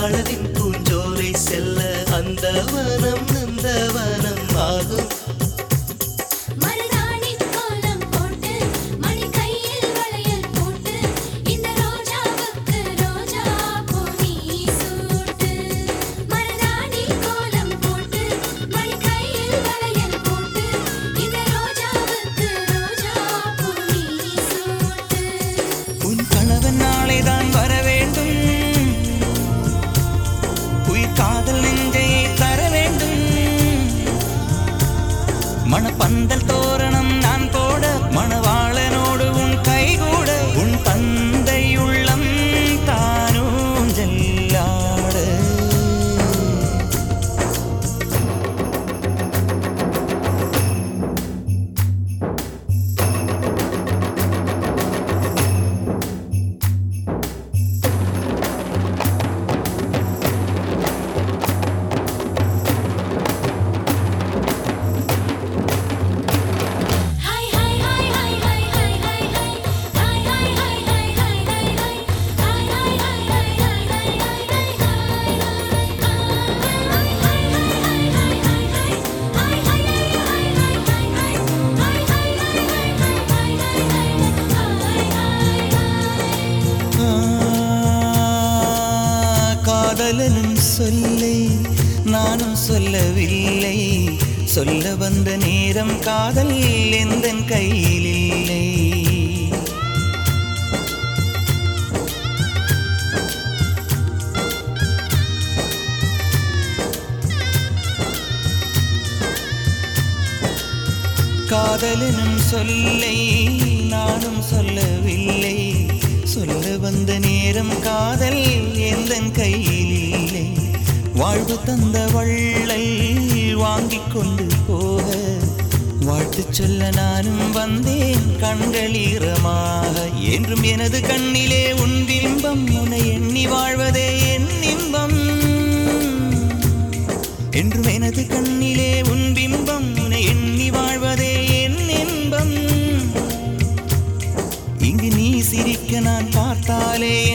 தாளதின் பூஞ்சோரை செல்ல அந்த வனம் காதலனும் சொல்லை நானும் சொல்லவில்லை. சொல்ல வந்த நேரம் காதல் எந்த கையில் இல்லை காதலனும் சொல்லை வாழ்வு தந்த வள்ளை வாங்கிக் கொண்டு போக. வாழ்த்து சொல்ல நானும் வந்தேன் கண்கள் ஈரமாக என்றும் எனது கண்ணிலே உன் பிம்பம் உன்னை எண்ணி வாழ்வதே என் இன்பம். என்றும் எனது கண்ணிலே உன் பிம்பம் உன்னை எண்ணி வாழ்வதே என் இன்பம். இங்கு நீ சிரிக்க நான் பார்த்தாலே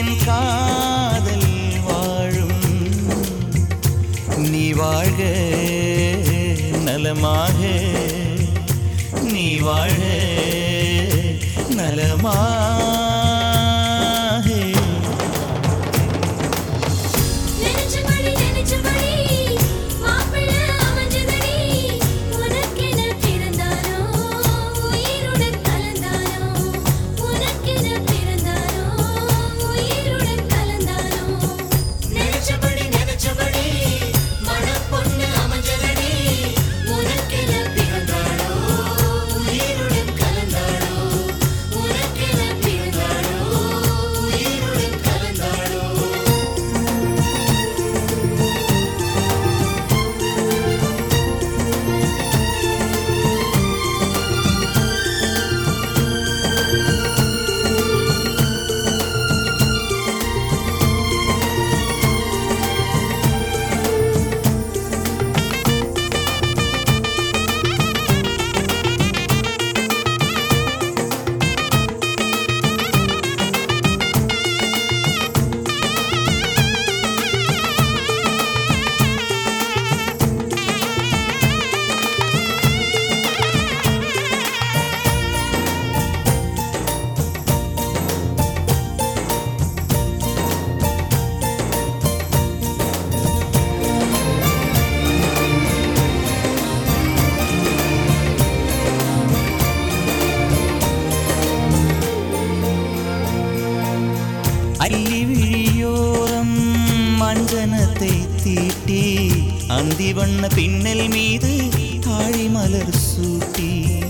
വണ്ണത്തെ തീട്ടി. അന്തിവണ്ണ പിന്നൽ മീത് താഴിമലർ സൂട്ടി.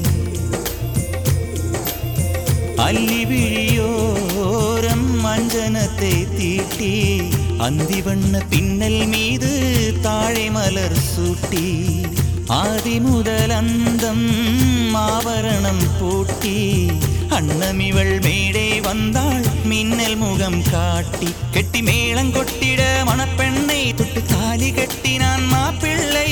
അല്ലിവിഴിയോരം മഞ്ജനത്തെ തീട്ടി. അന്തിവണ്ണ പിന്നൽ മീത് താഴിമലർ സൂട്ടി. ആദിമുതലന്തം ആവരണം പൂട്ടി. അണ്ണമിവൾ മേടേ வந்தாள். மின்னல் முகம் காட்டி கெட்டி மேளங்கொட்டிட மணப்பெண்ணை தொட்டு தாலி கட்டி நான் மாப்பிள்ளை.